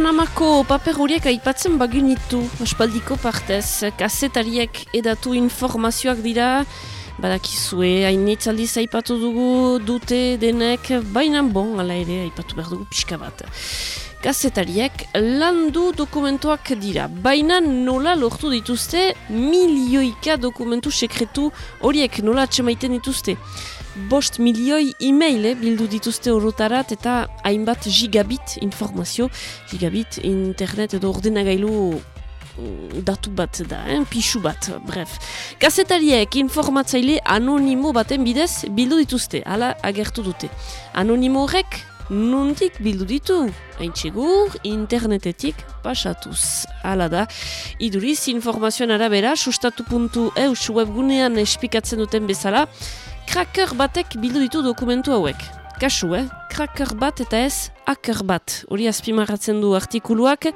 Panamako paper horiek aipatzen bagunitu, aspaldiko partez, kasetariek edatu informazioak dira, badakizue, hainitz aldiz aipatu dugu dute denek, baina bon, ala ere, aipatu behar dugu pixka bat. Kasetariek landu dokumentuak dira, baina nola lortu dituzte? Milioika dokumentu sekretu horiek nola atxemaiten dituzte bost milioi e-mail eh, bildu dituzte horotarat eta hainbat gigabit informazio, gigabit internet edo ordenagailu mm, datu bat da, eh? pixu bat, bref. Gazetariek informatzaile anonimo baten bidez bildu dituzte, hala agertu dute. Anonimo horrek nuntik bildu ditu, hain txegur, internetetik pasatuz. Hala da, iduriz informazioan arabera, sustatu.eus webgunean espikatzen duten bezala, Kraker batek bildu ditu dokumentu hauek. Kasu, eh? Kraker bat eta ez hacker bat. Hori azpimarratzen du artikuluak.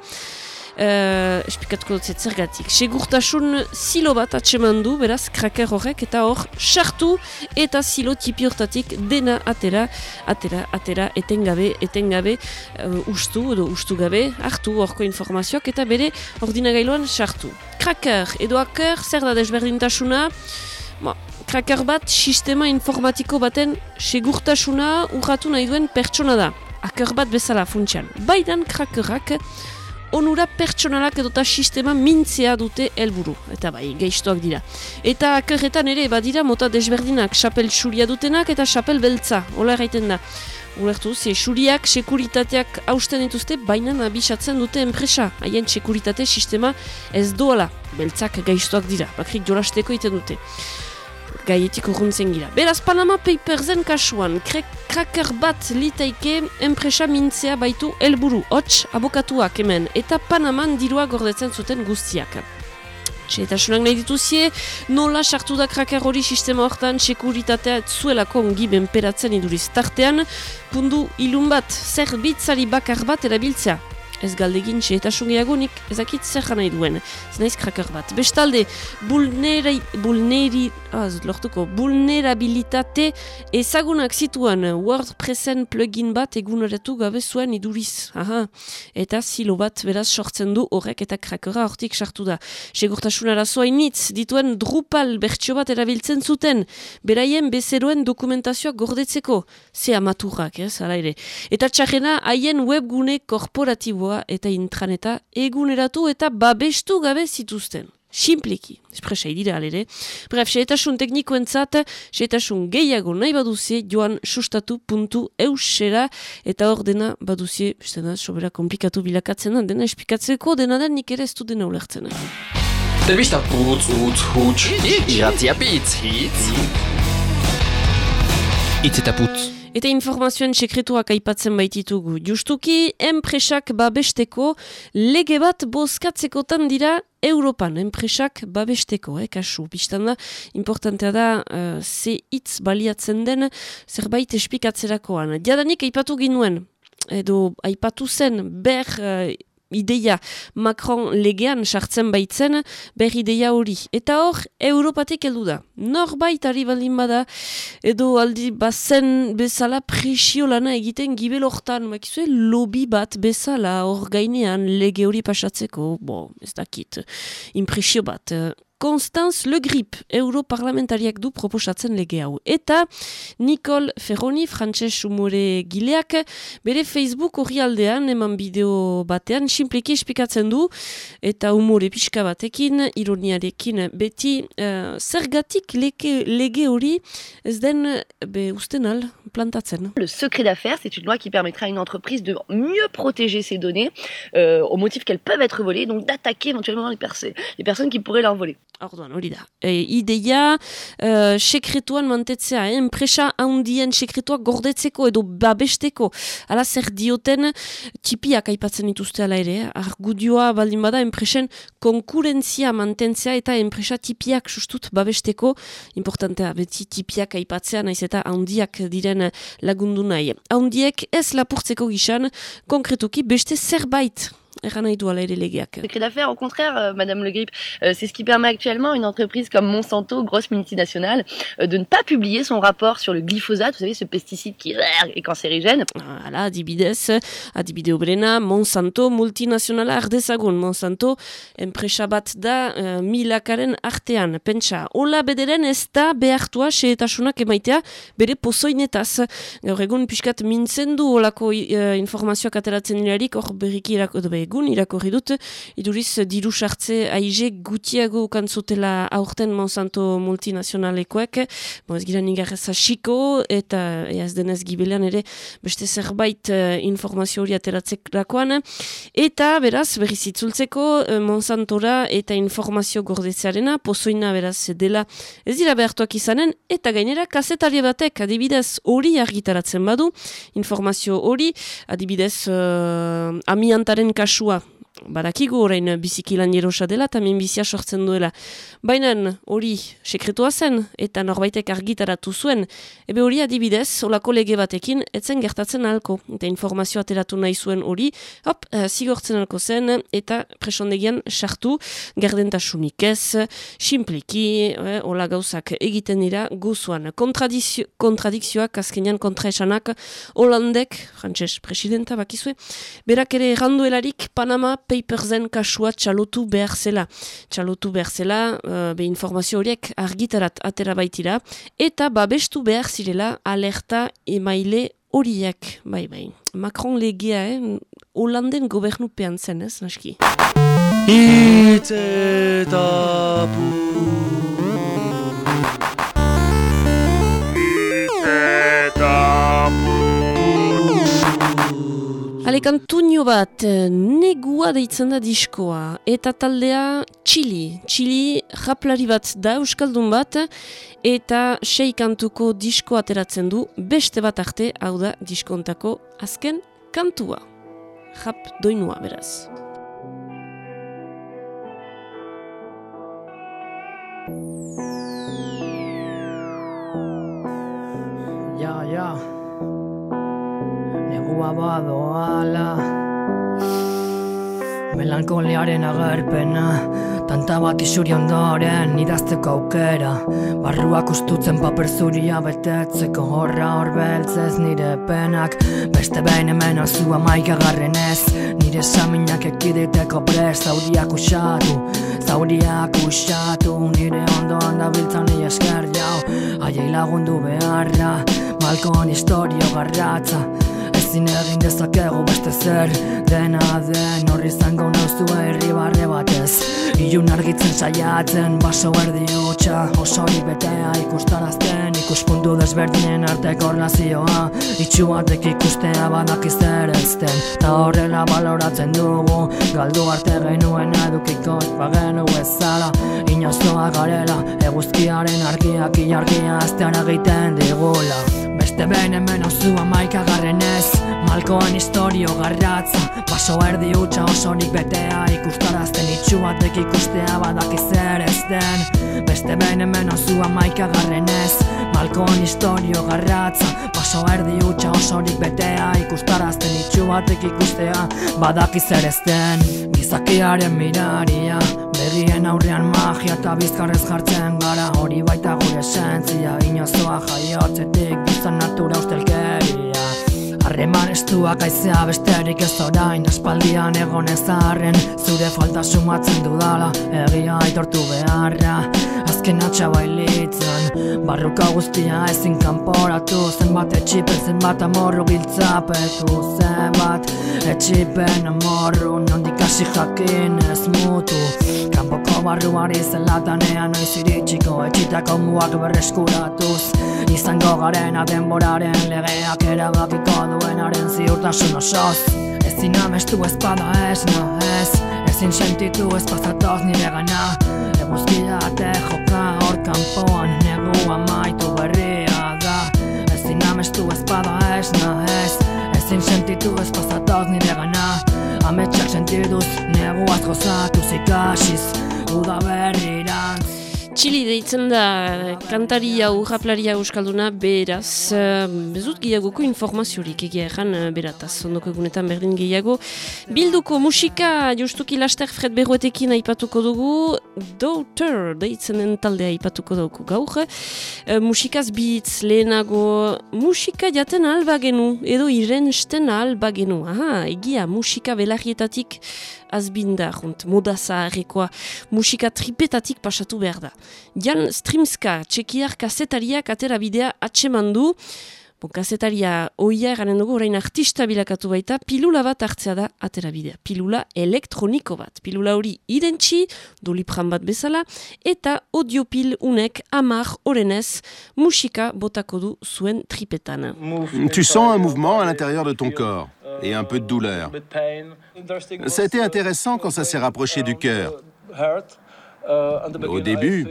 Uh, espikatuko dut zergatik. Segurtasun silo bat atseman du, beraz, kraker horrek, eta hor, sartu eta silo tipi hortatik dena atera, atera, atera, etengabe, etengabe, uh, ustu, edo ustu gabe, hartu horko informazioak, eta bere ordinagailuan sartu. Kraker, edo hacker, zer da desberdintasuna, Kraker bat sistema informatiko baten segurtasuna urratu nahi duen pertsona da. Aker bat bezala funtsian. Baidan krakerak onura pertsonalak edota sistema mintzea dute helburu Eta bai, gehistoak dira. Eta akerretan ere badira mota desberdinak xapel xuria dutenak eta xapel beltza. Ola erraiten da. Ulertu, ze xuriak sekuritateak hausten dituzte, baina abisatzen dute enpresa. Haien sekuritate sistema ez doala. Beltzak gaiztoak dira, bakrik jolasteko iten dute gaietik urruntzen gira. Beraz, Panama Papersen kasuan, kraker bat litaike enpresa mintzea baitu helburu. Hots abokatuak hemen, eta Panaman dirua gordetzen zuten guztiak. Txetasunak nahi dituzie, nola sartu da kraker hori sistema hortan sekuritatea zuelako ongi benperatzen iduriz tartean, pundu ilun bat, zer bitzari bakar bat erabiltzea, ez galdegin txe eta sungiagunik ezakit zer nahi duen. Ez naiz kraker bat. Bestalde, bulneri, bulneri, ah, lortuko, bulnerabilitate ezagunak zituen WordPressen plugin bat eguneratu gabe zuen iduriz. Aha. Eta silo bat beraz sortzen du horrek eta krakera hortik sartu da. Segurtasunara zoa initz dituen Drupal bertxo bat erabiltzen zuten. Beraien bezeroen dokumentazioa gordetzeko. Ze amaturrak, ez, ala ere. Eta txarrena haien webgune korporatiboa eta intraneta eguneratu eta babestu gabe zituzten. Simpliki, espresa idira alere. Bref, seetasun teknikoentzat, seetasun gehiago nahi baduzie, joan sustatu puntu eusera, eta hor dena baduzie, bestena, sobera komplikatu bilakatzen dena espikatzeko, dena den nik ere ez du dena ulertzen. Debista putz, utz, hutz, iratzia pitz, hitz. Itz eta putz. Eta informazioen sekretuak aipatzen baititugu. Justuki, enpresak babesteko lege bat bozkatzekotan dira Europan, enpresak babesteko, eh, kasu. Bistanda, importantea da, uh, ze hitz baliatzen den, zerbait espikatzerakoan. Diadanik aipatu ginuen, edo aipatu zen, ber... Uh, ideia Macron legean sartzen baitzen ber ideia hori. Eta hor, Europatik heldu da. Norbait ari baldin bada, edo aldi bazen bezala presio lana egiten gibel hortan, makizue lobby bat bezala hor gainean lege hori pasatzeko, bo, ez dakit, impresio bat. Constance Le Grip, europarlamentariak du proposatzen lege hau. Eta Nicole Ferroni, frantses umore gileak, bere Facebook hori aldean, eman bideo batean, simpleki espikatzen du, eta umore pixka batekin, ironiarekin, beti uh, zergatik lege hori ez den. Le secret d'affaires, c'est une loi qui permettra à une entreprise de mieux protéger ses données euh, au motif qu'elles peuvent être volées, donc d'attaquer éventuellement les, les personnes qui pourraient leur voler. Orduan, hori da. E, ideia, uh, sekretuan mantetzea, eh? enpresa handien sekretuak gordetzeko edo babesteko. Ala zer dioten, tipiak aipatzen dituzte ala ere. Eh? Argudioa baldin bada, enpresen konkurentzia mantentzea eta enpresa tipiak sustut babesteko. Importantea, beti tipiak aipatzea, naiz eta handiak diren lagundu nahi. Handiek ez lapurtzeko gizan, konkretuki beste zerbait Secret d'affaires, au contraire, euh, Madame Le Grip, euh, c'est ce qui permet actuellement à une entreprise comme Monsanto, grosse multinationale, euh, de ne pas publier son rapport sur le glyphosate, vous savez, ce pesticide qui est cancérigène. Hala, adibidez, adibide obrena, Monsanto multinazionala ardezagun. Monsanto enpresa bat da uh, milakaren artean. Pentsa, hola bederen ez da behartua xeetasunak emaitea bere pozoinetaz. Gaur egun pixkat mintzen du olako uh, informazioak ateratzen irarik, hor berriki irako, egun irakorri dut, iduriz diru sartze aize gutiago kantzutela aurten Monsanto multinazionalekoek, bo ez gira nigarreza xiko, eta ez denez gibelean ere beste zerbait uh, informazio hori ateratzek lakoan, eta beraz, berriz itzultzeko uh, Monsantora eta informazio gordetzearena, pozoina beraz dela ez dira behartuak izanen, eta gainera kasetaria batek adibidez hori argitaratzen badu, informazio hori, adibidez uh, amiantaren kasua, badakigu orain bizikilan jerosa dela eta bizia sortzen duela. Baina hori sekretua zen eta norbaitek argitaratu zuen, ebe hori adibidez, olako lege batekin, etzen gertatzen alko. Eta informazioa ateratu nahi zuen hori, hop, uh, zigortzen alko zen, eta presondegian sartu, gardentasunik ez, simpliki, eh, hola gauzak egiten dira, guzuan. Kontradikzioak, azkenean kontraesanak, Holandek, frantses presidenta bakizue, berak ere erranduelarik Panama papersen kasua txalotu behar zela. Txalotu behar zela, uh, be informazio horiek argitarat atera baitira, eta babestu behar zirela alerta emaile horiek, bai bai. Macron legea, eh? Holanden gobernupean zen, ez, naski? Itzetapu Ale kantuño bat, eh, negua deitzen da diskoa, eta taldea Chili. Chili japlari bat da, Euskaldun bat, eta sei kantuko disko ateratzen du, beste bat arte, hau da diskontako azken kantua. Jap doinua, beraz. Ja, ja negua badoala. Melankoliaren agerpena Tanta bat isuri ondoren idazteko aukera. Barruak ustutzen paper zuria betetzeko horra hor beltzez nire penak. Beste behin hemen azua maika garren ez Nire saminak ekiditeko prest. Zauriak usatu Zauriak usatu nire ondoan da biltzan esker jau. Aiei lagundu beharra Balkon historio garratza Ezin egin dezakegu beste zer. Dena den horri zango nauzu herri barre batez. Ilun argitzen saiatzen baso erdi hutsa Osori betea ikustarazten ikuspuntu desberdinen arteko orlazioa Itxu batek ikustea badak izter ezten Ta horrela baloratzen dugu Galdu arte genuen edukiko ez bagenu ezala Inozoa garela eguzkiaren argiak ilargia aztean egiten digula. Beste behin hemen amaika garren ez Malkoan historio garratza Baso erdi utxa osorik betea Ikustarazten itxu batek ikustea badak zer ez den. Beste behin hemen ozu amaika garren ez Malkoan historio garratza Baso erdi utxa osorik betea Ikustarazten itxu batek ikustea badak zer ez den. Gizakiaren miraria Begien aurrean magia eta bizkarrez jartzen gara Hori baita gure esentzia Inozoa jaiotzetik bizan natura ustelkeria Harreman estuak aizea besterik ez orain. Aspaldian egon ezarren Zure falta sumatzen dudala. Egia aitortu beharra Azken atxa bailitzen. Barruka guztia ezin kanporatu Zenbat etxipen zenbat amorru giltzapetu Zenbat etxipen amorru Nondik hasi jakin ez mutu. Kanpoko barruari zelatanean noiz iritsiko Etxitako muak berreskuratuz Izango garen denboraren legeak erabakiko duenaren ziurtasun osoz. Ezin amestu espada ez, no ez. Ezin sentitu ez pasatoz nire gana. Eguzkia te joka hor kanpoan Negu amaitu berria da. Ezin amestu espada ez, no ez. Ezin sentitu ez pasatoz nire gana. Ametsak sentiduz negu azgozatu zikasiz. Uda berrirantz Txili deitzen da kantaria urraplaria euskalduna beraz bezut gehiagoko informaziorik egia erran uh, berataz ondoko egunetan berdin gehiago. Bilduko musika justuki laster Fred Berroetekin aipatuko dugu. Daughter deitzen den taldea aipatuko dugu gaur. Musikaz bitz lehenago musika jaten alba genu edo irensten alba genu. Aha egia musika belarrietatik azbinda, junt, moda zaharrekoa, musika tripetatik pasatu behar da. Jan Strimska, txekiar kasetariak atera bidea atsemandu, Bon, kasetaria oia eranen dugu, orain artista bilakatu baita, pilula bat hartzea da atera bidea. Pilula elektroniko bat. Pilula hori irentxi, dolipran bat bezala, eta audiopil unek amar orenez musika botako du zuen tripetan. Tu sens un mouvement à l'intérieur de ton corps et un peu de douleur. Ça a été intéressant quand ça s'est rapproché du cœur. Au début,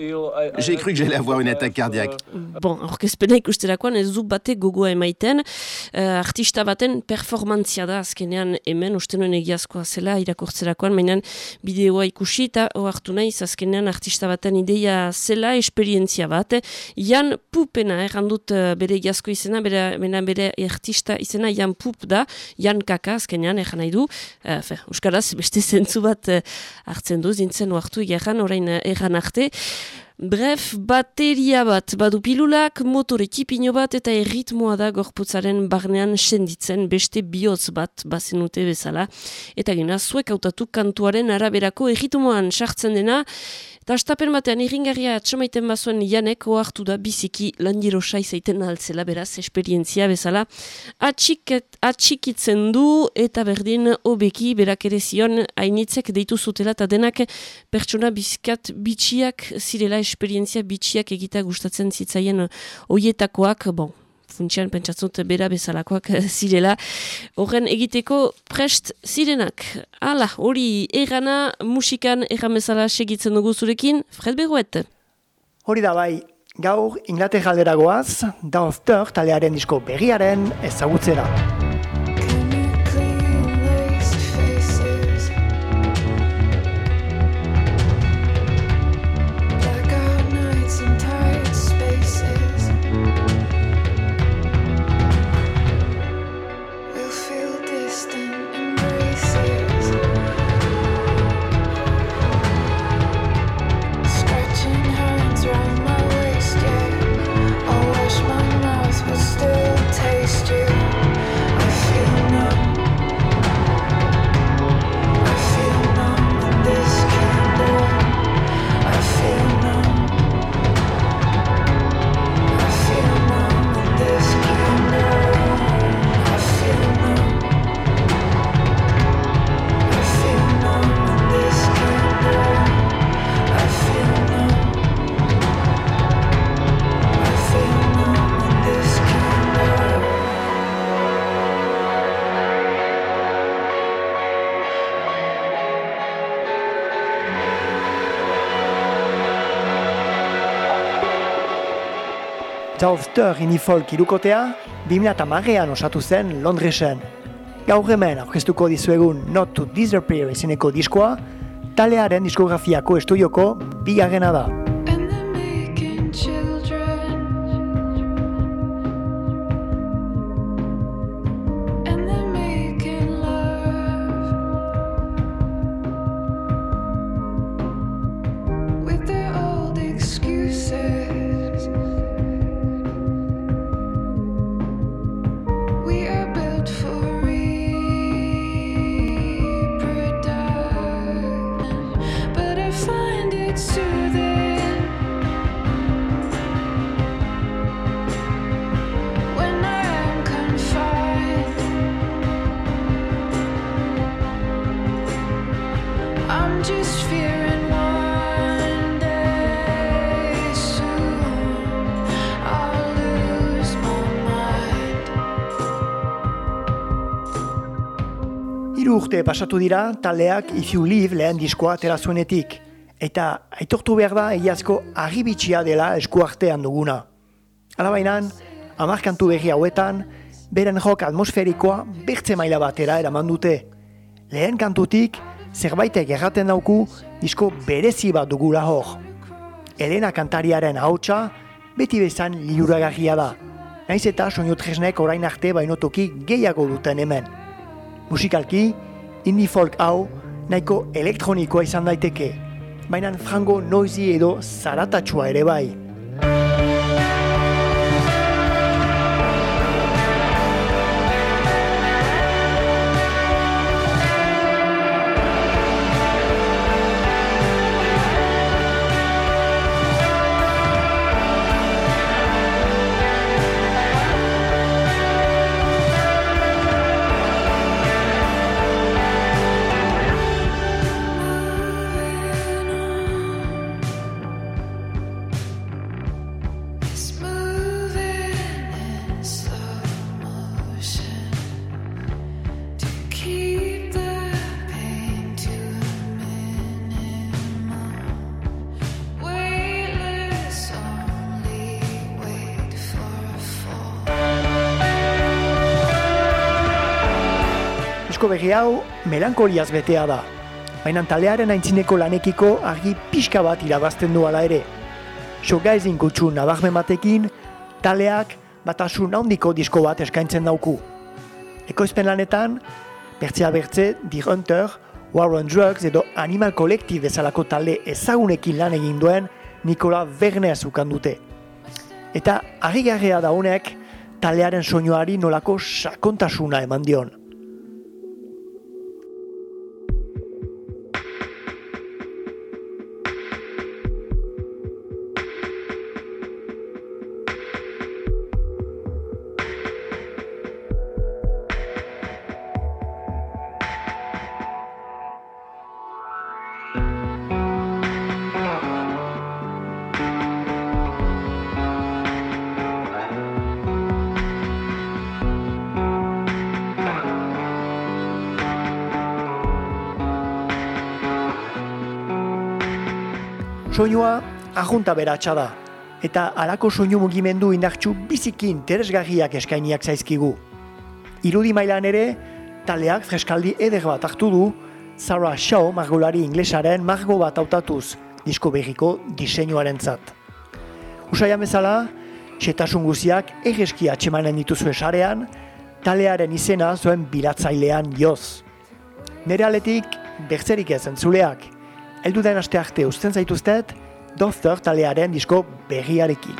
j'ai cru que j'allais avoir une attaque cardiaque. Bon, orkezpena ikusterakoan ez du bate gogoa emaiten, uh, artista baten performantzia da azkenean hemen uste nuen egiazkoa zela irakurtzerakoan, mainan bideoa ikusi eta oartu naiz azkenean artista baten ideia zela esperientzia bat. Jan Pupena, errandut uh, bere egiazko izena, bere, bere artista izena Jan Pup da, Jan Kaka azkenean erran nahi du, uh, fe, Euskaraz beste zentzu bat uh, hartzen du, zintzen oartu egeran orain erran arte. Bref, bateria bat badu pilulak, motore tipino bat eta erritmoa da gorputzaren barnean senditzen beste bihotz bat bazenute bezala. Eta gena, zuek hautatu kantuaren araberako erritmoan sartzen dena, Eta astapen batean irringarria atxomaiten bazuen janek oartu da biziki landiro saizaiten altzela beraz, esperientzia bezala. Atxiket, atxikitzen du eta berdin obeki berak ere zion hainitzek deitu zutela eta denak pertsona bizkat bitxiak zirela esperientzia bitxiak egita gustatzen zitzaien oietakoak, bon, funtsian pentsatzut bera bezalakoak zirela. Horren egiteko prest zirenak. Hala, hori erana musikan erran bezala segitzen dugu zurekin, Fred Beruet. Hori da bai, gaur Inglaterra alderagoaz, da of talearen disko berriaren ezagutzera. Southter inifolk irukotea, 2008an osatu zen Londresen. Gaur hemen aurkeztuko dizuegun Not to Disappear izeneko diskoa, talearen diskografiako estudioko bigarrena da. Pasatu dira taldeak If You Live lehen diskoa atera zuenetik. Eta aitortu behar da egiazko agibitxia dela eskuartean duguna. Alabainan, amarkantu berri hauetan, beren jok atmosferikoa bertze maila batera eraman dute. Lehen kantutik, zerbaitek erraten dauku disko berezi bat dugula hor. Elena kantariaren ahotsa beti bezan liuragarria da. Naiz eta soinu tresnek orain arte bainotoki gehiago duten hemen. Musikalki, indie folk hau nahiko elektronikoa izan daiteke, baina frango noizi edo zaratatsua ere bai. Hau melankoliaz betea da. Baina talearen aintzineko lanekiko argi pixka bat irabazten du ala ere. Sogaizin gutxu nabarmen batekin, taleak batasun handiko disko bat eskaintzen dauku. Ekoizpen lanetan, bertzea bertze, The Hunter, War on Drugs edo Animal Collective bezalako talde ezagunekin lan egin duen Nikola Vernez ukan dute. Eta harrigarria da honek, talearen soinuari nolako sakontasuna eman dion. Soinua ajunta beratsa da, eta alako soinu mugimendu indartxu bizikin teresgarriak eskainiak zaizkigu. Irudi mailan ere, taleak freskaldi eder bat hartu du, Sarah Shaw margolari inglesaren margo bat hautatuz disko berriko diseinuaren zat. Usaian bezala, xetasun guziak erreski atxemanen dituzu esarean, talearen izena zuen bilatzailean joz. Nere aletik, bertzerik ez entzuleak, Eldu den aste arte usten zaituztet, Dozter talearen disko berriarekin.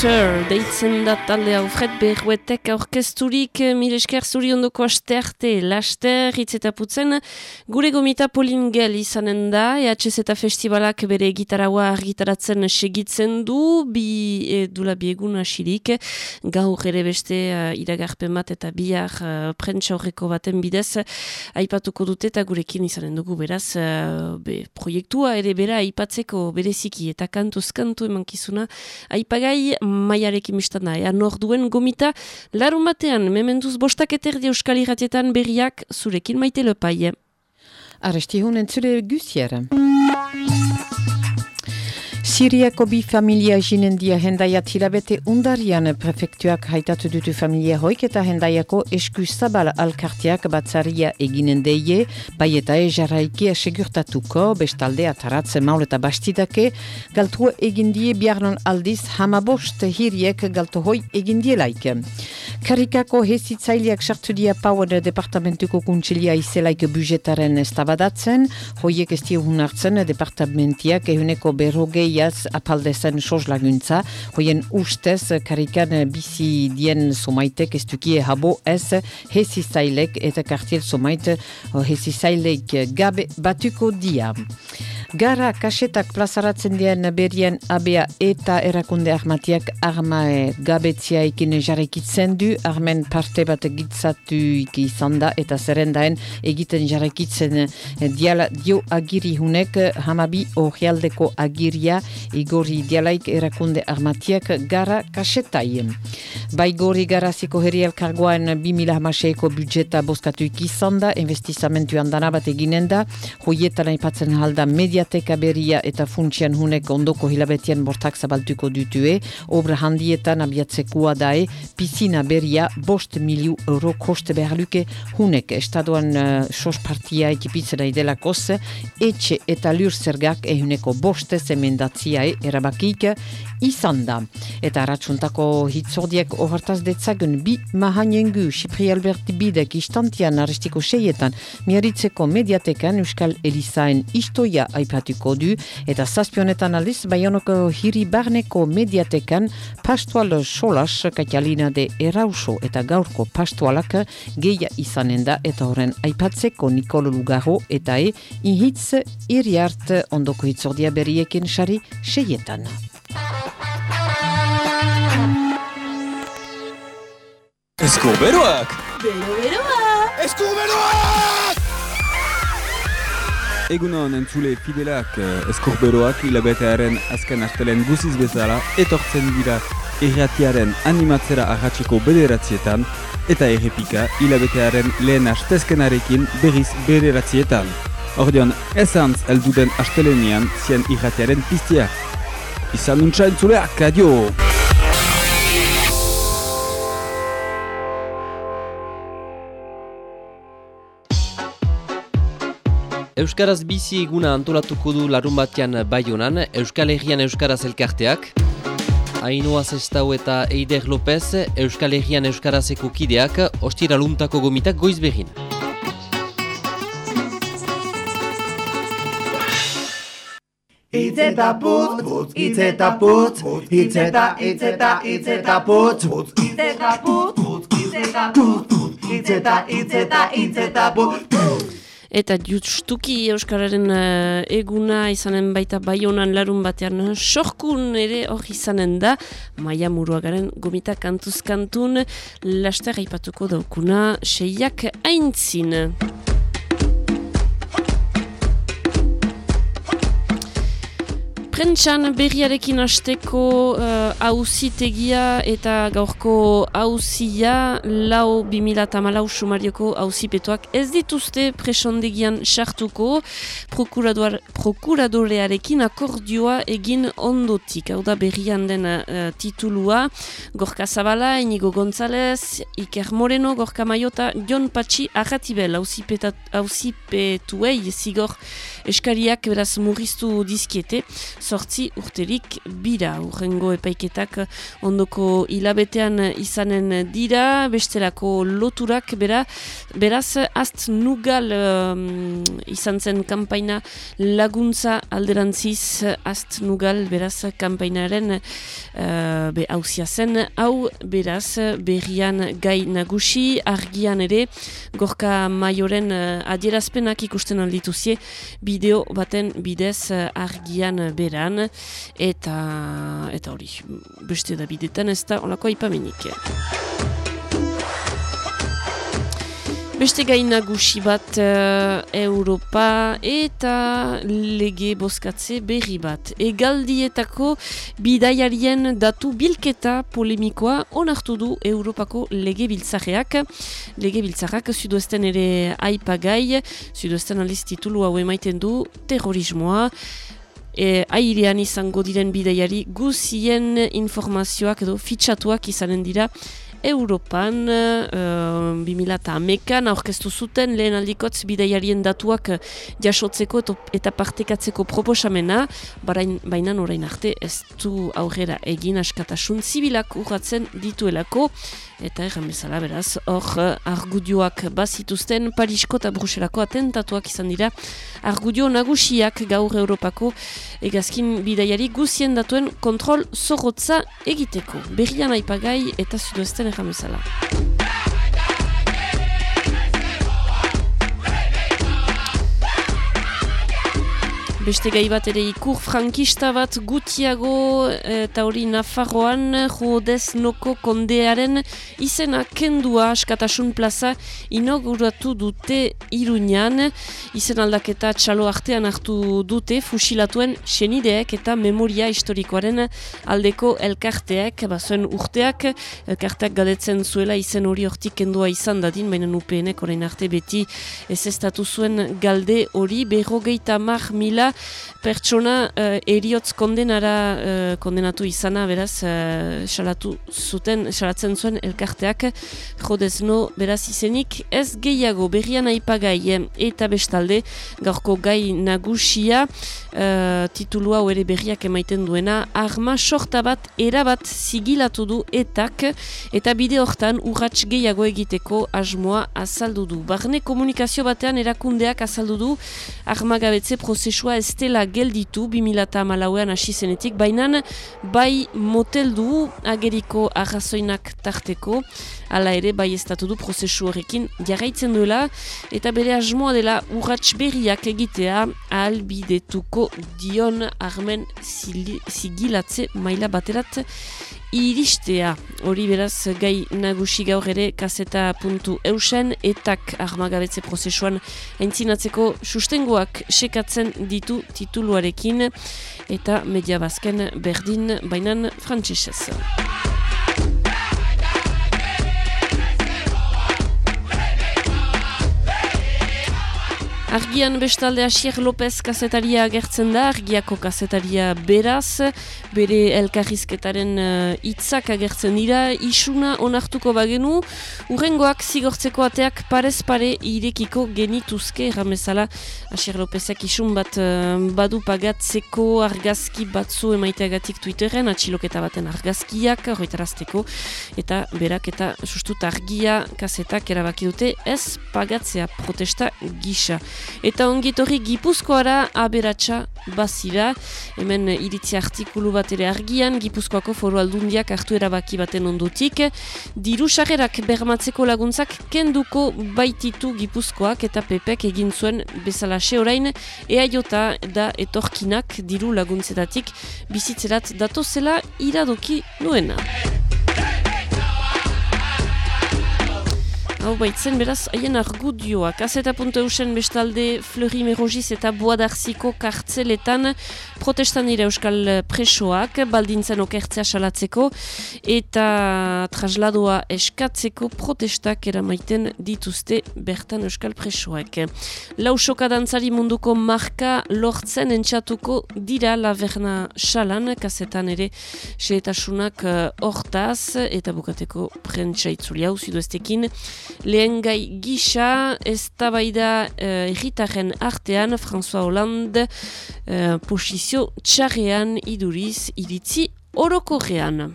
Slaughter, deitzen da talde hau Fred Berruetek aurkezturik eh, mire esker zuri ondoko asterte, laster, hitz eta putzen, gure gomita Polin Gel izanen da, EHZ eta festivalak bere gitaraua argitaratzen segitzen du, bi e, dula biegun asirik, gaur ere beste uh, iragarpen bat eta bihar uh, prentsa horreko baten bidez, aipatuko dute eta gurekin izanen dugu beraz, uh, be, proiektua ere bera aipatzeko bereziki eta kantuz kantu emankizuna, aipagai maiarekin biztan da, ea nor duen gomita, larun batean, mementuz bostak eterdi euskal irratietan berriak zurekin maite lepai. Arresti honen zure guziera. Siriako bi familia jinen dia hendaiat hilabete undarian prefektuak haitatu dutu familia hoik eta hendaiako esku zabal alkartiak batzaria eginen deie, bai eta e jarraiki segurtatuko, bestalde ataratze maul eta bastidake, galtu egin die biarnon aldiz hamabost hiriek galtu hoi egin die laik. Karikako hezitzaileak sartu dia pauen departamentuko kuntsilia izelaik budgetaren estabadatzen, hoiek ez diehun hartzen departamentiak ehuneko berrogeiaz apaldezen sos laguntza, hoien ustez karikan bizi dien somaitek ez dukie habo ez hezizailek eta kartiel somait hezizailek gabe batuko dia. Gara kasetak plazaratzen dien berien abea eta erakunde armatiak arma gabetzia ekin jarrekitzen du, armen parte bat gitzatu izan da eta zerrendaen egiten jarrekitzen diala dio agiri hunek hamabi orialdeko agiria igori dialaik erakunde armatiak gara kasetai. Bai gori garaziko herri elkargoan 2000 hamaseiko budjeta boskatu izan da, investizamentu handana bat eginen da, hoietan aipatzen halda mediateka beria eta funtsian hunek ondoko hilabetien bortak zabaltuko dutue, obra handietan abiatzekua dae, pisina beria bost miliu euro koste behar luke. Hunek estadoan uh, sos partia ekipitzen delakoz, etxe eta lur zergak ehuneko boste zemendatziae erabakik izan da. Eta ratsuntako hitzordiek ohartaz detzagun bi mahanengu Xipri Alberti Bidek istantian arestiko seietan miaritzeko mediatekan Euskal Elizaen istoia aipatuko du eta zazpionetan aldiz Bayonoko hiri barneko mediatekan pastual solas Katialina de Erauso eta gaurko pastualak geia izanen da eta horren aipatzeko Nikolo Lugaro eta e inhitz iriart ondoko hitzordia berriekin sari seietan. Eskuberoak! Egunon entzule fidelak eh, eskurberoak hilabetearen azken astelen guziz bezala etortzen dira erratiaren animatzera ahatzeko bederatzietan eta errepika hilabetearen lehen astezkenarekin berriz bederatzietan. Ordeon, ezantz elduden astelenian zien irratiaren piztiak. Izan nuntza entzuleak, adio! Euskaraz bizi eguna antolatuko du larun batean Baionan, Euskal Herrian Euskaraz elkarteak. Ainoa Zestau eta Eider López, Euskal Herrian Euskarazeko kideak, ostira luntako gomitak goiz behin. Itz eta putz, putz, itz eta putz, itz eta, itz eta, itz eta putz, putz, itz eta putz, putz, itz eta putz, itz eta, itz eta, itz eta putz, Eta justuki Euskararen uh, eguna izanen baita baionan larun batean sorkun ere hor izanen da maia muruagaren gomita kantuz kantun laster aipatuko daukuna seiak aintzin. Prentxan berriarekin hasteko uh, auzitegia eta gaurko auzia lau 2008 sumarioko auzipetoak ez dituzte presondegian sartuko prokurador, prokuradorearekin akordioa egin ondotik. Hau da berrian den uh, titulua Gorka Zabala, Inigo González, Iker Moreno, Gorka Maiota, Jon Patxi Arratibel auzipetuei zigor eskariak beraz murriztu dizkiete. Sortzi urterik bira. Urrengo epaiketak ondoko hilabetean izanen dira, bestelako loturak bera, beraz azt nugal um, izan zen kampaina laguntza alderantziz. Azt nugal beraz kampainaren uh, be zen, hau beraz berrian gai nagusi, argian ere gorka maioren uh, adierazpenak ikusten aldituzie bideo baten bidez uh, argian beran eta eta hori beste da bidetan ez da olako aipamenik. Beste gai nagusi bat uh, Europa eta lege bozkatze berri bat. Egaldietako bidaiarien datu bilketa polemikoa onartu du Europako lege biltzareak. Lege biltzarrak sudoesten ere aipagai, sudoesten aliz titulu hau emaiten du terrorismoa. E, airean izango diren bidaiari guzien informazioak edo fitxatuak izanen dira Europan, uh, 2008an aurkeztu zuten lehen aldikotz bidaiarien datuak jasotzeko eta partekatzeko proposamena, baina orain arte ez du aurrera egin askatasun zibilak urratzen dituelako, eta erran bezala beraz, hor argudioak bazituzten Parisko eta Bruselako atentatuak izan dira, argudio nagusiak gaur Europako egazkin bidaiari guzien datuen kontrol zorrotza egiteko. Berrian aipagai eta zuduesten erran bezala. Beste gai bat ere ikur frankista bat gutiago eta hori Nafarroan jodez noko kondearen izena kendua askatasun plaza inauguratu dute iruñan. Izen aldaketa txalo artean hartu dute fusilatuen senideek eta memoria historikoaren aldeko elkarteak, bazuen urteak, elkarteak gadetzen zuela izen hori hortik kendua izan dadin, baina nupeenek orain arte beti ez estatu zuen galde hori berrogeita mar mila pertsona uh, eriotz kondenara uh, kondenatu izana, beraz, uh, salatu zuten, salatzen zuen elkarteak, jodezno, beraz izenik, ez gehiago berrian aipagai eta bestalde, gaurko gai nagusia, uh, titulu hau ere berriak emaiten duena, arma sorta bat erabat zigilatu du etak, eta bide hortan urrats gehiago egiteko asmoa azaldu du. Barne komunikazio batean erakundeak azaldu du armagabetze prozesua ez dela gelditu 2008an hasi zenetik, baina bai motel du ageriko arrazoinak tarteko, hala ere bai estatu du prozesu horrekin jarraitzen duela, eta bere asmoa dela urrats berriak egitea ahalbidetuko dion armen zigilatze maila baterat iristea. Hori beraz gai nagusi gaur ere kaseta puntu eusen etak armagabetze prozesuan entzinatzeko sustengoak sekatzen ditu tituluarekin eta media bazken berdin bainan frantzesez. Argian bestalde Asier López kazetaria agertzen da, argiako kazetaria beraz, bere elkarrizketaren hitzak agertzen dira, isuna onartuko bagenu, urrengoak zigortzeko ateak parez pare irekiko genituzke, ramezala Asier Lópezak isun bat badu pagatzeko argazki batzu emaiteagatik Twitteren, atxiloketa baten argazkiak, horretarazteko, eta berak eta sustut argia kazetak erabaki dute ez pagatzea protesta gisa. Eta ongitorri Gipuzkoara aberatsa bazira, hemen iritzi artikulu bat ere argian, Gipuzkoako foru aldundiak hartu erabaki baten ondutik. Diru sagerak bermatzeko laguntzak kenduko baititu Gipuzkoak eta pepek egin zuen bezalaxe orain, ea jota da etorkinak diru laguntzetatik bizitzerat datozela iradoki duena. Hau baitzen, beraz, haien argudioak. Azeta.eusen bestalde Fleury Merogiz eta Boadarziko kartzeletan protestan dira euskal presoak, baldintzen okertzea salatzeko eta trasladoa eskatzeko protestak eramaiten dituzte bertan euskal presoak. Lau dantzari munduko marka lortzen entxatuko dira laverna salan, kazetan ere seetasunak hortaz eta bukateko prentsa itzuli hau zidu estekin. Lehen gai gisa, ez tabaida erritaren artean, François Hollande uh, posizio txarrean iduriz iritzi orokorrean.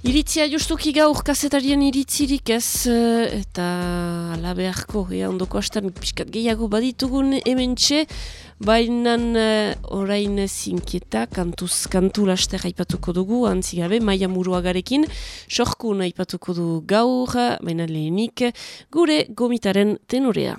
Iritzia justuki gaur kazetarien iritzirik ez, eh, eta ala beharko, ea ondoko hastan pixkat gehiago baditugun hemen txe, baina uh, orain zinkieta, kantuz kantu laster aipatuko dugu, antzigabe, maia muruagarekin, sorkun aipatuko du gaur, baina lehenik, gure gomitaren tenorea.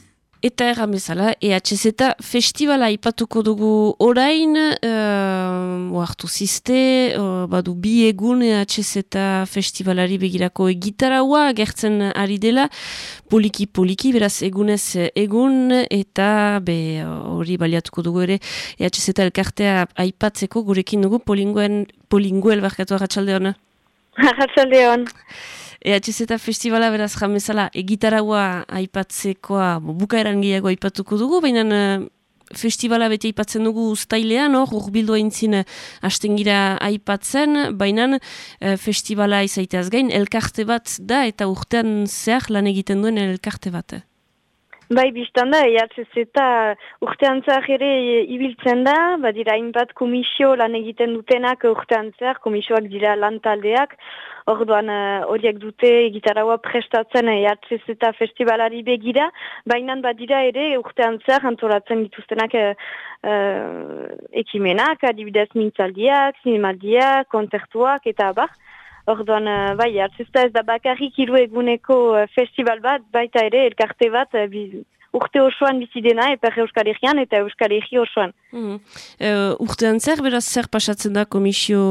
Eta erran bezala, EHZ festivala ipatuko dugu orain, uh, oartu ziste, uh, badu bi egun EHZ festivalari begirako egitaraua, gertzen ari dela, poliki-poliki, beraz egunez egun, eta be hori baliatuko dugu ere, EHZ elkartea aipatzeko gurekin dugu, polinguen, polinguel barkatu arratsalde hona. Arratsalde hon. EHZ eta festivala beraz jamezala egitaragua aipatzekoa bukaeran gehiago aipatuko dugu, baina uh, festivala bete aipatzen dugu ustailean, hor urbildu aintzin hasten gira aipatzen, baina uh, festivala izaiteaz gain, elkarte bat da eta urtean zehar lan egiten duen elkarte bat. Bai, biztan da, EHZ eta urtean zehar ere ibiltzen da, badira hainbat komisio lan egiten dutenak urtean zehar, komisioak dira lan taldeak, Orduan horiek uh, dute gitarraua prestatzen EHZ eta festivalari begira, baina badira ere urtean zer antolatzen dituztenak uh, ekimenak, adibidez mintzaldiak, zinemaldiak, kontertuak eta abar. Orduan, uh, bai, hartzezta ez da bakarrik hiru eguneko festival bat, baita ere elkarte bat, uh, urte osoan bizi dena, eper Euskal Herrian eta Euskal Herri osoan. Mm urtean zer, beraz zer pasatzen da komisio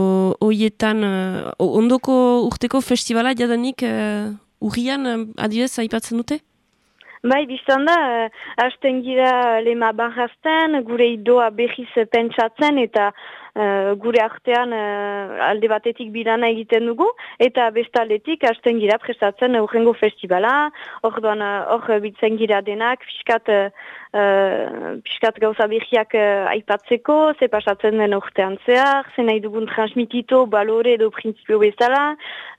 hoietan, uh, ondoko urteko festivala jadanik uh, urrian uh, adibez aipatzen dute? Bai, biztan da, uh, hasten gira lema barrazten, gure idoa behiz pentsatzen eta uh, gure artean uh, alde batetik bilana egiten dugu, eta bestaldetik hasten gira prestatzen urrengo festivala, hor duan hor uh, bitzen gira denak, fiskat, uh, fiskat gauza behiak uh, aipatzeko, ze pasatzen den urtean zehar, ze nahi dugun transmitito, balore edo prinsipio bezala,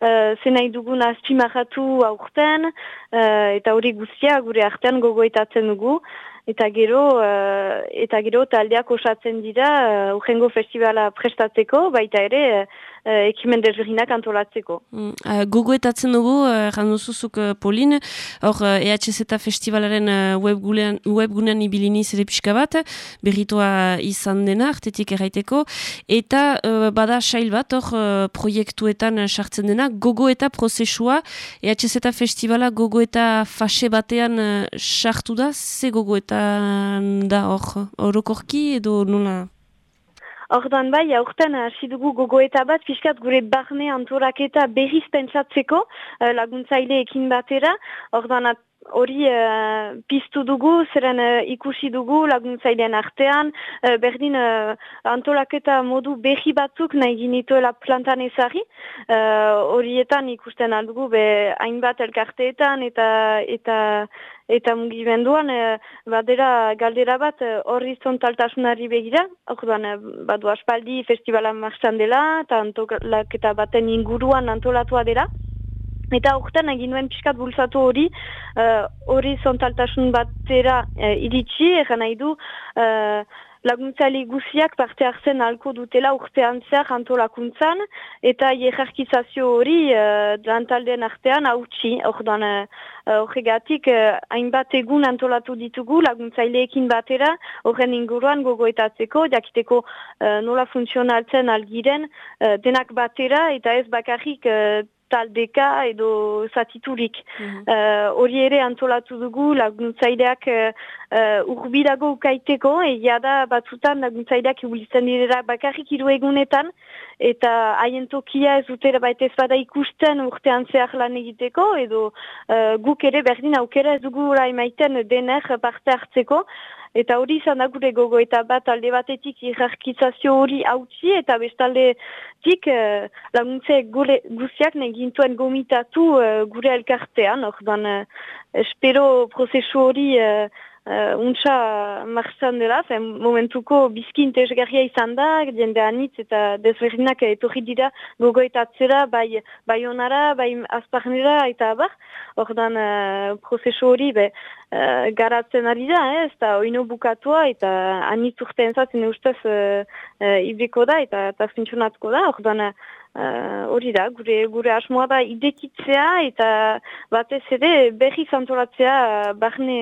uh, nahi dugun azpimarratu aurten, uh, eta hori guztia gure artean gogoetatzen dugu, eta gero uh, eta gero taldeak osatzen dira uh, urrengo festivala prestatzeko, baita ere uh, ekimen desberdinak antolatzeko. Mm, uh, gogoetatzen dugu, randuzuzuk uh, Polin, hor uh, EHZ eta festivalaren webgunean, webgunean ibilini zede pixka bat, berritua izan dena, artetik erraiteko, eta bada sail bat, hor proiektuetan sartzen dena, gogo eta prozesua, EHZ eta festivala gogo eta fase batean sartu da, ze gogo eta da hor, orokorki edo nola? Ordan bai, aurten hasi dugu gogoeta bat, fiskat gure barne antoraketa berriz pentsatzeko uh, laguntzaile ekin batera. Ordan hori uh, piztu dugu, zeren uh, ikusi dugu laguntzailean artean, uh, berdin uh, antolaketa modu berri batzuk nahi ginituela plantan ezari. Horietan ikusten aldugu, be hainbat elkarteetan eta eta eta mugimenduan e, badera galdera bat horizontaltasunari begira, orduan badu aspaldi festivala marxan dela eta antolaketa baten inguruan antolatua dela. Eta urtean egin nuen pixkat bultzatu hori, uh, horizontaltasun batera uh, iritsi, egan nahi du, uh, laguntzali guziak parte hartzen alko dutela urtean zer antolakuntzan, eta hierarkizazio hori uh, lantaldeen artean hautsi, orduan uh, horregatik uh, hainbat egun antolatu ditugu laguntzaileekin batera, horren inguruan gogoetatzeko, jakiteko uh, nola funtzionaltzen algiren uh, denak batera, eta ez bakarrik uh, taldeka edo zatiturik. Mhm. Eh, hori mm ere antolatu dugu laguntzaileak uh, urbilago ukaiteko, egia da batzutan laguntzaileak egulitzen direra bakarrik hiru egunetan, eta haien tokia ez dutera baita ez bada ikusten urtean zehar lan egiteko, edo guk ere berdin aukera ez dugu emaiten dener parte hartzeko, eta hori izan da gure gogo eta bat alde batetik hierarkizazio hori hautsi eta bestaldetik uh, laguntze gure guztiak negintuen gomitatu uh, gure elkartean, ordan uh, espero prozesu hori uh, uh, untsa marxan dela, fen, momentuko bizki interesgarria izan da, jende anitz eta desberdinak etorri dira gogoetatzera, bai, bai onara, bai azparnera eta abar, ordan uh, prozesu hori be, uh, garatzen ari da, eh, ez da oino bukatua eta anitz entzatzen ustez uh, uh, ibriko da eta, eta funtzionatuko da, ordan Uh, hori da, gure, gure asmoa da idekitzea eta batez ere berri zantolatzea barne,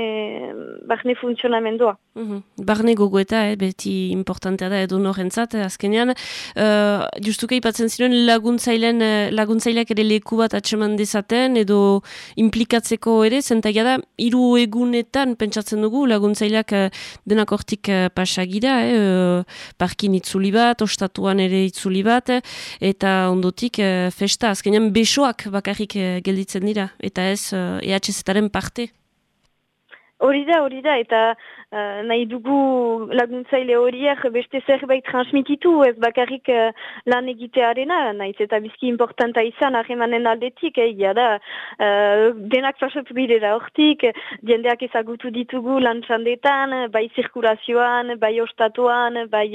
barne funtzionamendua. Mm Barne gogoeta, eh, beti importantea da edo norentzat, eh, azkenean. Uh, justuka ipatzen ziren laguntzailen, laguntzaileak ere leku bat atseman dezaten edo implikatzeko ere, zentagia da, hiru egunetan pentsatzen dugu laguntzaileak uh, denak hortik uh, pasagira, eh, uh, parkin itzuli bat, ostatuan ere itzuli bat, eta ondotik festa, azkenean besoak bakarrik gelditzen dira, eta ez EHZ-aren parte. Hori da, hori da, eta uh, nahi dugu laguntzaile horiek beste zerbait transmititu, ez bakarrik uh, lan egitearena, nahiz eta bizki importanta izan ahemanen aldetik, eh, ja da, uh, denak pasatu bidera hortik, jendeak ezagutu ditugu lan txandetan, bai zirkulazioan, bai ostatuan, bai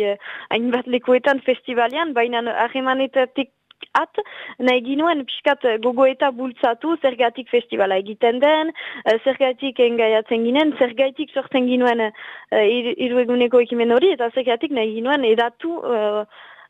hainbat uh, lekuetan festivalian, baina ahemanetatik at, nahi ginuen pixkat gogoeta bultzatu, zergatik festivala egiten den, uh, zergatik engaiatzen ginen, zergatik sortzen ginuen uh, irueguneko ekimen hori, eta zergatik nahi ginuen edatu uh,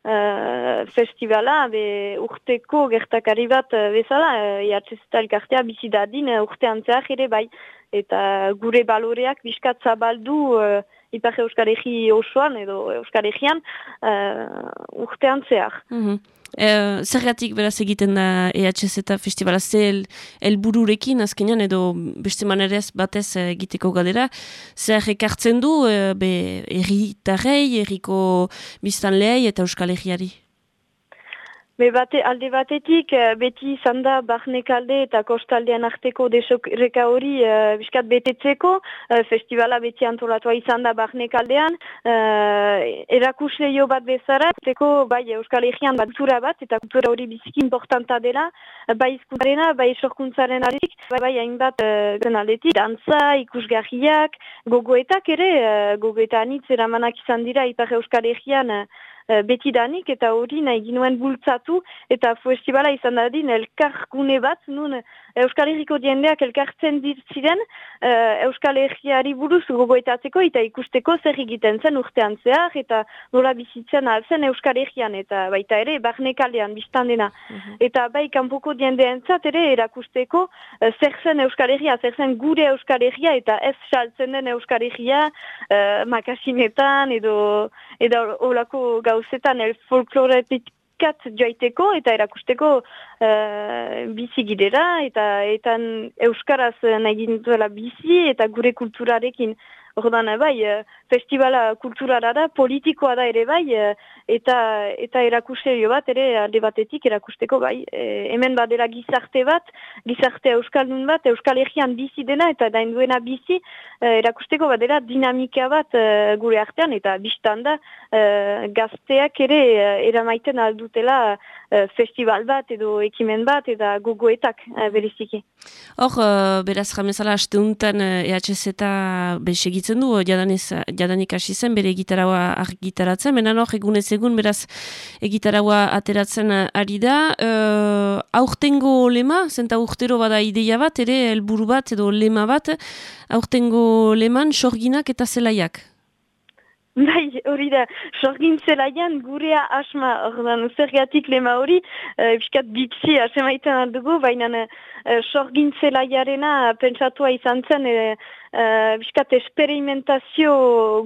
uh, festivala be, urteko gertakari bat uh, bezala, uh, jartzezeta elkartea bizidadin uh, urte antzeak ere bai, eta gure baloreak pixkat zabaldu uh, Ipar Euskal Egi osoan edo Euskal Egian uh, urtean zehar. Mm E, zergatik beraz egiten da EHZ eta festivala ze helbururekin el azkenean edo beste manerez batez egiteko gadera. Zer ekartzen du e, be erritarrei, erriko biztanleei eta euskal egiari? Be bate, alde batetik, eh, beti izan da barnekalde eta kostaldean arteko desokreka hori uh, biskat betetzeko, uh, festivala beti antolatua izan da barnekaldean, uh, erakusle jo bat bezara, teko bai Euskal Herrian bat kultura bat, eta kultura hori biziki importanta dela, bai izkuntzarena, bai sorkuntzaren arik, bai bai hainbat uh, aldetik, dantza, ikusgarriak, gogoetak ere, uh, gogoetan hitz eramanak izan dira, ipar Euskal Herrian, uh, betidanik eta hori nahi ginuen bultzatu eta festivala izan dadin elkargune bat nun Euskal Herriko diendeak elkartzen ziren uh, Euskal Herriari buruz gogoetatzeko eta ikusteko zer egiten zen urtean zehar eta nola bizitzen alzen Euskal Herrian eta baita ere barnekaldean biztan dena. Mhm. Eta bai kanpoko diendeen ere erakusteko uh, zer zen Euskal Herria, zer zen gure Euskal Herria eta ez saltzen den Euskal Herria makasinetan edo, edo olako gauzetan el folkloretik kat joaiteko eta erakusteko uh, bizi gidera eta etan euskaraz nahi duela bizi eta gure kulturarekin Ordan, bai, eh, festivala kulturara da, politikoa da ere bai, eh, eta eta erakusterio bat ere alde batetik erakusteko bai. E, hemen badera gizarte bat, gizarte euskaldun bat, euskal egian bizi dena eta dain duena bizi, erakusteko badera dinamika bat gure artean eta biztan da gazteak ere eramaiten aldutela festival bat edo ekimen bat eta gogoetak bereziki. Hor, beraz jamezala, haste untan EHZ eta besegit segitzen du, jadaniz, jadanik hasi zen, bere egitaraua argitaratzen, menan hor, egunez egun, beraz, egitaraua ateratzen ari da. Uh, aurtengo lema, zenta urtero bada ideia bat, ere, helburu bat, edo lema bat, aurtengo leman, sorginak eta zelaiak. Bai, hori da, sorgin zelaian gurea asma, ordan, zergatik lema hori, uh, biskat bitzi asemaiten aldugu, baina uh, sorgin zelaiarena pentsatua izan zen, uh, uh, biskat esperimentazio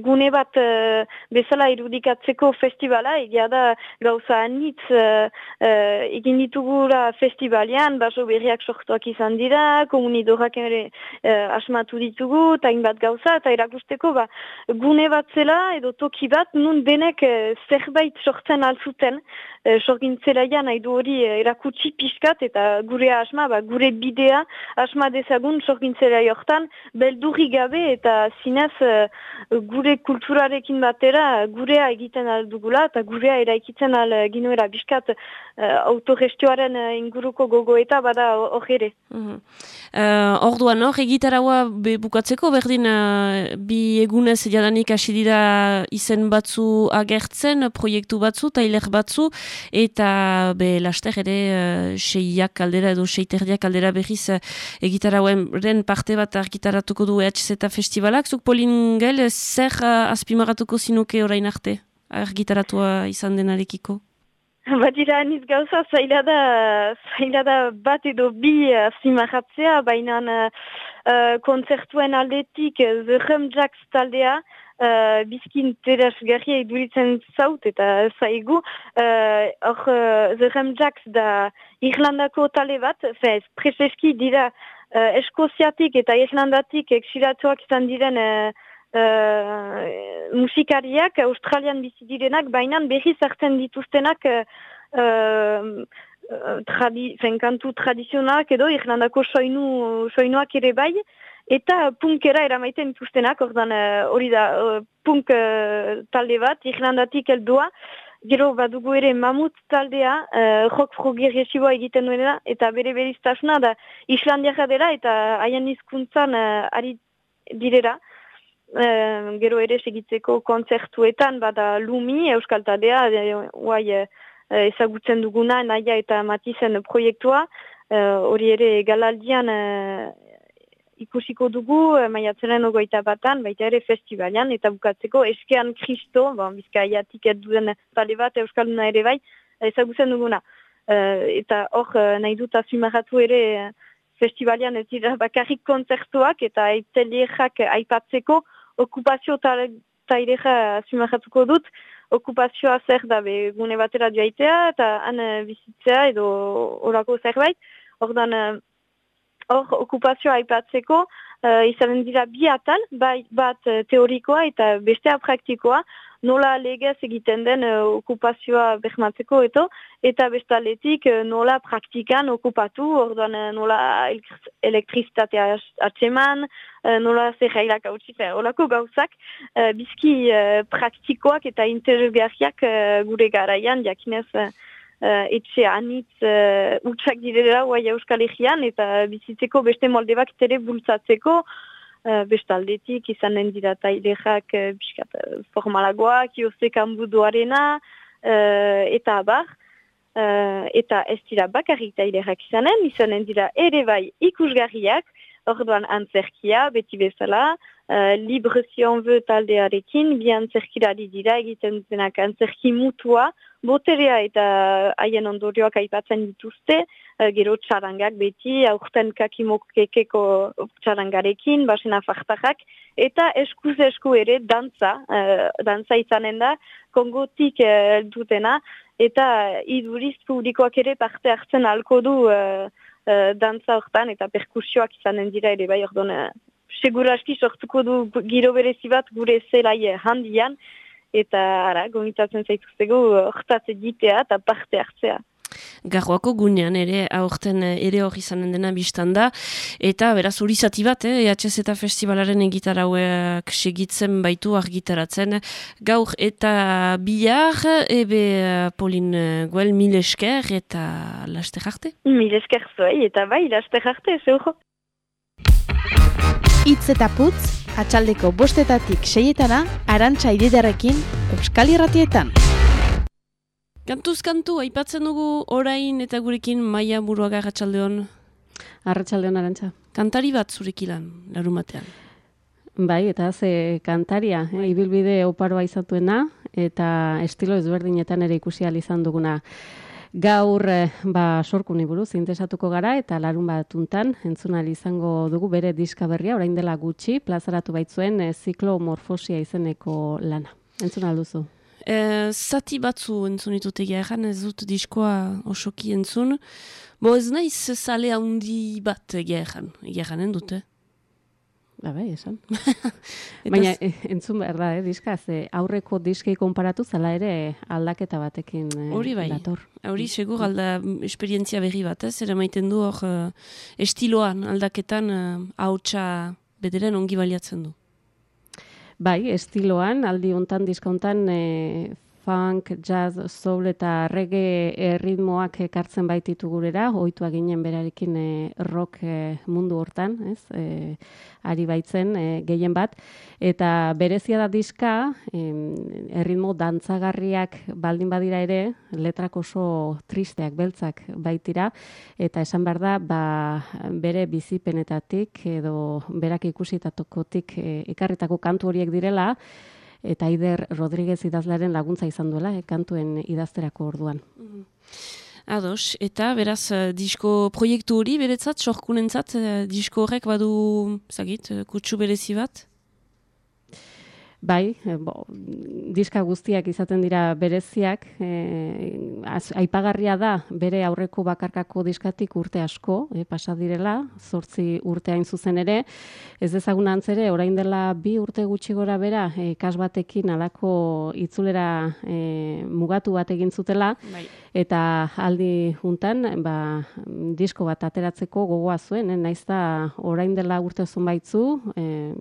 gune bat uh, bezala irudikatzeko festivala, egia da gauza anitz uh, uh, egin ditugura festivalian, baso berriak sortuak izan dira, komunidorak ere uh, asmatu ditugu, eta bat gauza, eta erakusteko ba, gune bat zela edo toki bat, nun denek uh, zerbait sortzen alzuten, e, sorgintzelaian nahi du hori e, erakutsi pixkat eta gure asma, ba, gure bidea asma dezagun sorgintzelai hortan, beldurri gabe eta zinez e, gure kulturarekin batera gurea egiten aldugula eta gurea eraikitzen al ginoera biskat autorestioaren e, inguruko gogoeta bada hor ere. Mhm. Uh, orduan, hor, egitaraua be- bukatzeko, berdin uh, bi egunez jadanik hasi dira izen batzu agertzen, proiektu batzu, tailer batzu, eta be, laster ere uh, seiak aldera edo seiterdiak aldera berriz uh, egitarauaren parte bat argitaratuko du EHZ festivalak. Zuk Polingel, zer uh, azpimarratuko zinuke orain arte? Argitaratua izan denarekiko? Badira aniz gauza, zaila da, zaila da bat edo bi azpimarratzea, baina uh, kontzertuen aldetik uh, The Rum Jacks taldea, uh, bizkin teresgarria iduritzen zaut eta zaigu. Uh, Hor, uh, The Rum Jacks da Irlandako talde bat, fez, prezeski dira uh, Eskoziatik eta Irlandatik exilatuak izan diren uh, uh, musikariak, Australian bizi direnak, baina berriz hartzen dituztenak uh, uh, tradi, kantu tradizionalak edo Irlandako soinu, soinuak ere bai, eta punkera eramaiten dituztenak, ordan uh, hori da uh, punk uh, talde bat, Irlandatik heldua, Gero badugu ere mamut taldea, uh, rock progresiboa egiten duena, eta bere beriztasuna da Islandiaka dela eta haien hizkuntzan uh, ari direra. Uh, gero ere segitzeko kontzertuetan bada Lumi, Euskal Taldea, guai uh, ezagutzen duguna, naia eta matizen proiektua, hori ere galaldian ikusiko dugu, uh, maiatzenen ogoita batan, baita ere festivalian, eta bukatzeko eskean kristo, bon, bizkaiatik duen talde bat Euskalduna ere bai, ezagutzen duguna. Uh, eta hor uh, nahi dut azimarratu ere festivalian ez dira bakarrik kontzertuak eta aitzelierak aipatzeko okupazio taileja azimarratuko dut, okupazioa zer da be, gune batera joaitea eta han bizitzea edo orako zerbait. Ordan, hor okupazioa aipatzeko, uh, izanen dira bi atal, bai, bat uh, teorikoa eta bestea praktikoa, nola legez egiten den uh, okupazioa behmatzeko eto, eta bestaletik uh, nola praktikan okupatu, orduan uh, nola elektrizitatea atseman, uh, nola zerrailak hau txifer, olako gauzak, uh, bizki uh, praktikoak eta interesgarriak uh, gure garaian, jakinez, uh, uh, etxe anitz uh, utxak direla guai euskal egian eta bizitzeko beste molde bat ere bultzatzeko uh, bestaldetik izanen dira tailexak uh, biskat uh, formalagoak, iozek ambuduarena uh, eta abar. Uh, eta ez dira bakarrik tailexak izanen, izanen dira ere bai ikusgarriak, orduan antzerkia, beti bezala, uh, libre zion ve taldearekin, bi antzerkirari dira egiten dutenak antzerki mutua, boterea eta haien ondorioak aipatzen dituzte, uh, gero txarangak beti, aurten kakimokekeko txarangarekin, basen afartarrak, eta eskuz esku ere dantza, uh, dantza izanen da, kongotik uh, dutena, eta iduriz publikoak ere parte hartzen alko du uh, uh, dantza hortan, eta perkusioak izanen dira ere bai ordon, uh, seguraski sortuko du giro berezi bat gure zelai handian, eta ara, gomitatzen zaituztego hortaz egitea eta parte hartzea. Garroako gunean ere aurten ere hori izanen dena biztan da. Eta beraz hori zati bat, eh, EHZ eta festivalaren egitarauek segitzen baitu argitaratzen. Gaur eta bihar, ebe Polin Guel mil esker eta laste jarte? Mil esker zuei eta bai laste jarte, zeugo. Itz eta putz, atxaldeko bostetatik seietana, arantxa ididarekin, Euskal Irratietan. Kantuz kantu, aipatzen dugu orain eta gurekin maia buruaga arratsaldeon. Arratsaldeon arantza. Kantari bat zurekilan, larun batean. Bai, eta ze kantaria, eh, ibilbide oparoa izatuena, eta estilo ezberdinetan ere ikusi izan duguna. Gaur, eh, ba, sorkuni buruz, interesatuko gara, eta larun batuntan, entzunal izango dugu bere diska berria, orain dela gutxi, plazaratu baitzuen eh, ziklomorfosia izeneko lana. Entzunal duzu. E, zati batzu entzun ditut egia erran, ez dut diskoa osoki entzun. Bo ez naiz zale handi bat egia erran, egia erranen dute. Ba, bai, esan. Baina, eh, entzun behar da, eh, diska, ze aurreko diskei konparatu zala ere aldaketa batekin eh, Hori bai, dator. hori segur alda mm, esperientzia berri bat, ez? Zer maiten du hor eh, estiloan aldaketan uh, hautsa bederen ongi baliatzen du. Bai, estiloan, aldi hontan diska hontan e, funk, jazz, soul eta reggae erritmoak ekartzen baititu gurera, ohitua ginen berarekin e, rock e, mundu hortan, ez? E, ari baitzen e, gehien bat eta berezia da diska, em, erritmo dantzagarriak baldin badira ere, letrak oso tristeak, beltzak baitira eta esan behar da, ba, bere bizipenetatik edo berak ikusitatokotik e, ekarritako kantu horiek direla, eta Aider Rodríguez idazlearen laguntza izan duela, eh, kantuen idazterako orduan. Ados, eta beraz eh, disko proiektu hori beretzat, sorkunentzat, eh, disko horrek badu, zagit, kutsu berezi bat? Bai, eh, bo, diska guztiak izaten dira bereziak, eh, az- aipagarria da bere aurreko bakarkako diskatik urte asko, eh, pasa direla, zortzi urte hain zuzen ere, ez dezagun antzere, orain dela bi urte gutxi gora bera, eh, kas batekin alako itzulera eh, mugatu bat egin zutela, Bai. Eta aldi juntan, ba, disko bat ateratzeko gogoa zuen, eh, naiz da orain dela urte zonbaitzu, eh,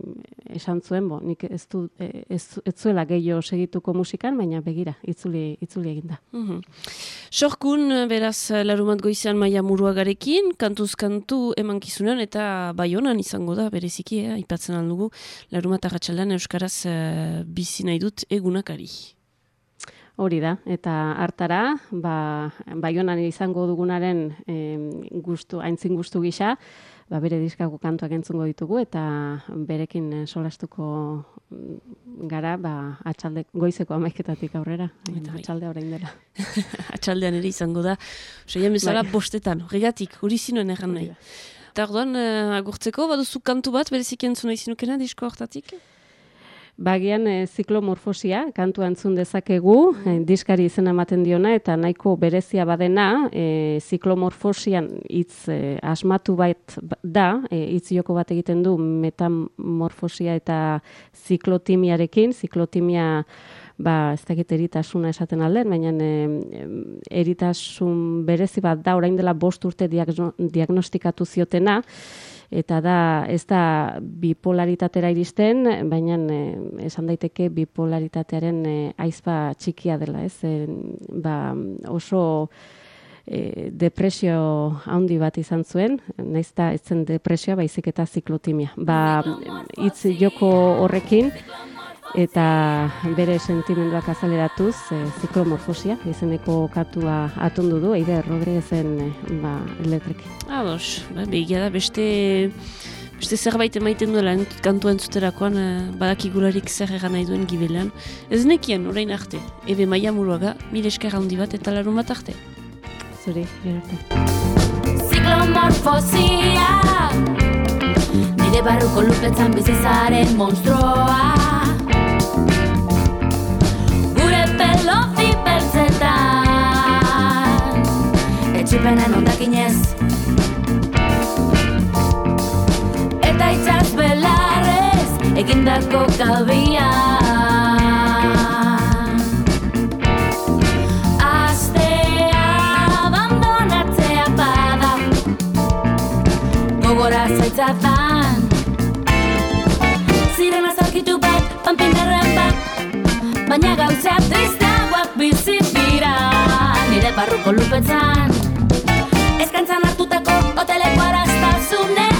esan zuen, bo, nik ez, du, eh, ez, ez zuela gehiago segituko musikan, baina begira, itzuli, itzuli eginda. Mhm. Sorkun, beraz, larumat goizean maia muruagarekin, kantuz kantu emankizunean eta baionan izango da, bereziki, eh, aipatzen aldugu, larumat arratsaldean Euskaraz eh, bizi nahi dut egunakari. Hori da, eta hartara, ba, baionan izango dugunaren em, gustu, aintzin gustu gisa, ba, bere diskako kantuak entzungo ditugu, eta berekin eh, solastuko mm, gara, ba, atxalde, goizeko amaiketatik aurrera, Eta bai. atxalde orain dela. Atxaldean ere izango da, Oseian bezala Bai. bostetan, horregatik, hori zinuen erran nahi. Eta orduan, eh, agurtzeko, baduzu kantu bat, bereziki entzuna izinukena, disko hortatik? Bagian e, ziklomorfosia, kantua entzun dezakegu, e, diskari izena ematen diona, eta nahiko berezia badena, e, ziklomorfosian hitz e, asmatu bat ba- da, e, hitz joko bat egiten du metamorfosia eta ziklotimiarekin, ziklotimia ba, ez dakit eritasuna esaten alden, baina e, eritasun berezi bat da, orain dela bost urte diagno, diagnostikatu ziotena, eta da ez da bipolaritatera iristen, baina eh, esan daiteke bipolaritatearen eh, aizpa txikia dela, ez? Eh, ba, oso eh, depresio handi bat izan zuen, naiz eta ez zen depresioa baizik eta ziklotimia. Ba, hitz joko horrekin eta bere sentimenduak azaleratuz e, ziklomorfosia izeneko katua atundu du Eider Rodriguezen e, ba, letrekin. Ados, ba, begia da, beste, beste zerbait emaiten duela kantua entzuterakoan, eh, badakigularik zer egan nahi duen gibelan. Ez nekien, orain arte, ebe maia muruaga, mil esker handi bat eta larun bat arte. Zuri, gero arte. Ziklomorfosia Nire barruko lupetzan bizizaren monstruoa Gure pelo zipeltzetan Etxipenen ondakinez Eta itzaz belarrez egindako kalbia Astea abandonatzea bada Gogora azalkitu bat, pampinderren bat Baina gauza tristagoak bizi dira Nire barruko lupetzan. Eskantzan hartutako hoteleko araztazunean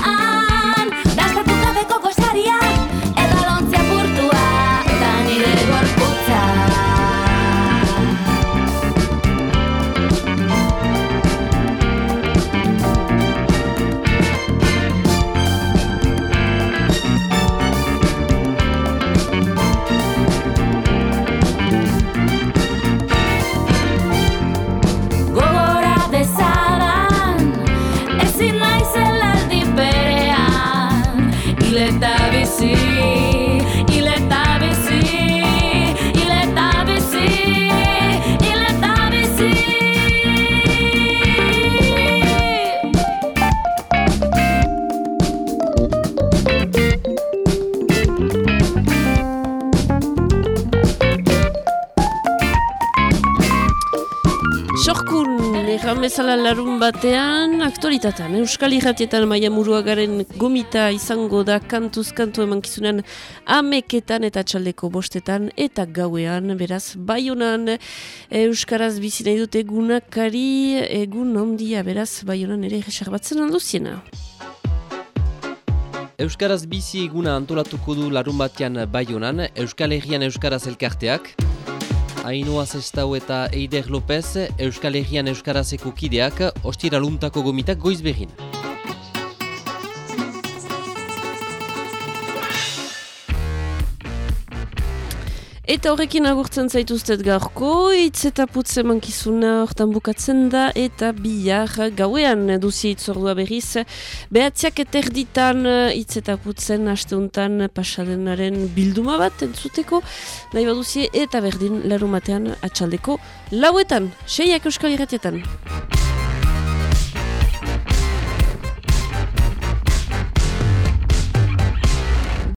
bezala larun batean, aktualitatean, Euskal Irratietan maia muruagaren gomita izango da kantuz kantu emankizunen ameketan eta txaldeko bostetan eta gauean, beraz, baionan Euskaraz bizi nahi dute egunakari egun ondia, beraz, baionan ere batzen alduziena. Euskaraz bizi eguna antolatuko du larun batean baionan, Euskal Herrian Euskaraz elkarteak, Ainoa Zestau eta Eider López, Euskal Herrian Euskarazeko kideak, ostira luntako gomitak goiz behin. Eta horrekin agurtzen zaituztet gaurko, hitz eta putze mankizuna hortan bukatzen da, eta bihar gauean duzi itzordua berriz. Behatziak eterditan hitz eta putzen hasteuntan pasadenaren bilduma bat entzuteko, nahi baduzie eta berdin larumatean atxaldeko lauetan, seiak euskal irratietan.